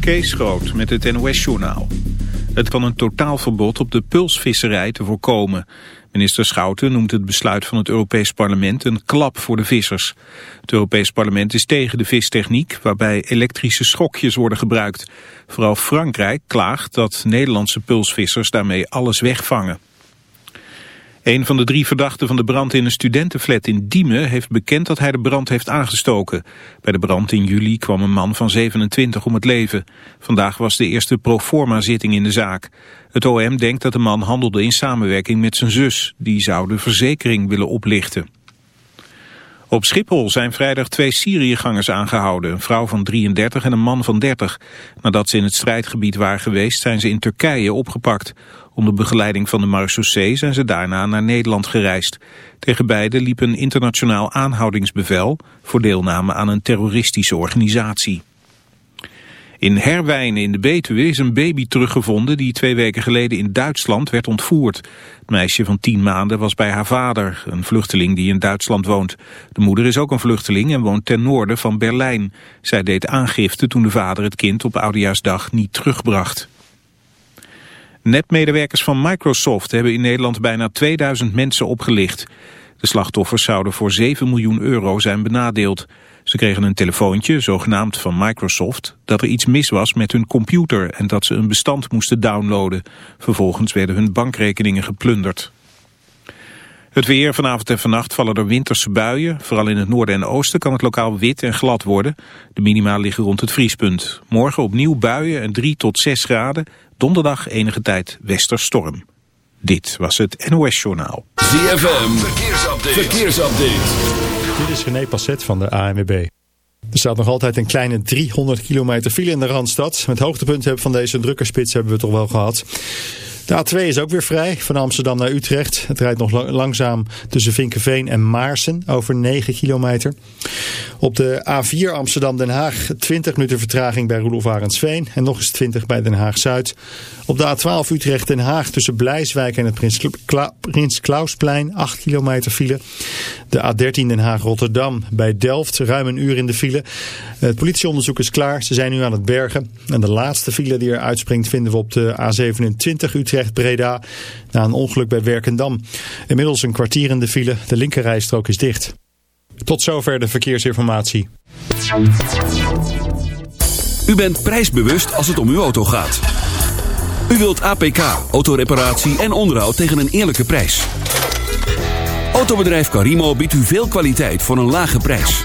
Kees Groot met het NOS-journaal. Het kan een totaalverbod op de pulsvisserij te voorkomen. Minister Schouten noemt het besluit van het Europees Parlement een klap voor de vissers. Het Europees Parlement is tegen de vistechniek waarbij elektrische schokjes worden gebruikt. Vooral Frankrijk klaagt dat Nederlandse pulsvissers daarmee alles wegvangen. Een van de drie verdachten van de brand in een studentenflat in Diemen heeft bekend dat hij de brand heeft aangestoken. Bij de brand in juli kwam een man van 27 om het leven. Vandaag was de eerste proforma zitting in de zaak. Het OM denkt dat de man handelde in samenwerking met zijn zus. Die zou de verzekering willen oplichten. Op Schiphol zijn vrijdag twee Syriëgangers aangehouden. Een vrouw van 33 en een man van 30. Nadat ze in het strijdgebied waren geweest zijn ze in Turkije opgepakt. Onder begeleiding van de marechaussee zijn ze daarna naar Nederland gereisd. Tegen beide liep een internationaal aanhoudingsbevel... voor deelname aan een terroristische organisatie. In Herwijnen in de Betuwe is een baby teruggevonden die twee weken geleden in Duitsland werd ontvoerd. Het meisje van tien maanden was bij haar vader, een vluchteling die in Duitsland woont. De moeder is ook een vluchteling en woont ten noorden van Berlijn. Zij deed aangifte toen de vader het kind op Oudejaarsdag niet terugbracht. Netmedewerkers van Microsoft hebben in Nederland bijna 2000 mensen opgelicht. De slachtoffers zouden voor 7 miljoen euro zijn benadeeld. Ze kregen een telefoontje, zogenaamd van Microsoft, dat er iets mis was met hun computer en dat ze een bestand moesten downloaden. Vervolgens werden hun bankrekeningen geplunderd. Het weer vanavond en vannacht vallen er winterse buien. Vooral in het noorden en oosten kan het lokaal wit en glad worden. De minima liggen rond het vriespunt. Morgen opnieuw buien en 3 tot 6 graden. Donderdag enige tijd westerstorm. Dit was het NOS Journaal. ZFM, verkeersupdate. verkeersupdate. Dit is René Passet van de ANWB. Er staat nog altijd een kleine 300 kilometer file in de Randstad. Met hoogtepunt van deze drukke spits hebben we toch wel gehad. De A2 is ook weer vrij, van Amsterdam naar Utrecht. Het rijdt nog langzaam tussen Vinkenveen en Maarsen, over 9 kilometer. Op de A4 Amsterdam-Den Haag 20 minuten vertraging bij Roelof Arendsveen en nog eens 20 bij Den Haag-Zuid. Op de A12 Utrecht-Den Haag tussen Blijswijk en het Prins, Kla Prins Klausplein 8 kilometer file. De A13 Den Haag-Rotterdam bij Delft ruim een uur in de file. Het politieonderzoek is klaar, ze zijn nu aan het bergen. En de laatste file die er uitspringt vinden we op de A27 Utrecht-Breda na een ongeluk bij Werkendam. Inmiddels een kwartier in de file, de linkerrijstrook is dicht. Tot zover de verkeersinformatie. U bent prijsbewust als het om uw auto gaat. U wilt APK, autoreparatie en onderhoud tegen een eerlijke prijs. Autobedrijf Carimo biedt u veel kwaliteit voor een lage prijs.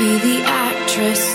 Be the actress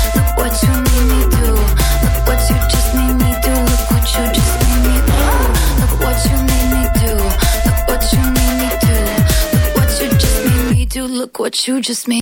What you just made.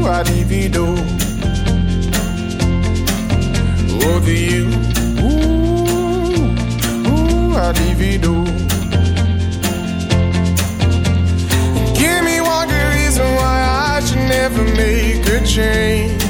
Ooh, I'd divido. Over you, ooh, ooh, I'd divido. Give me one good reason why I should never make a change.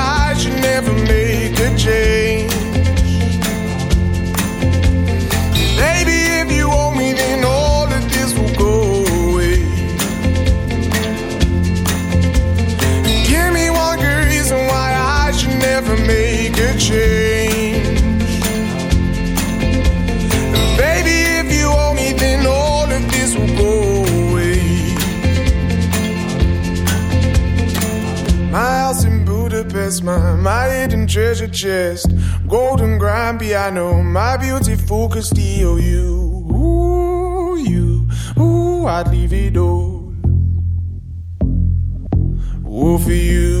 my, my hidden treasure chest, golden grand piano, my beautiful Castillo. You, ooh, you, ooh, I'd leave it all. Ooh, for you,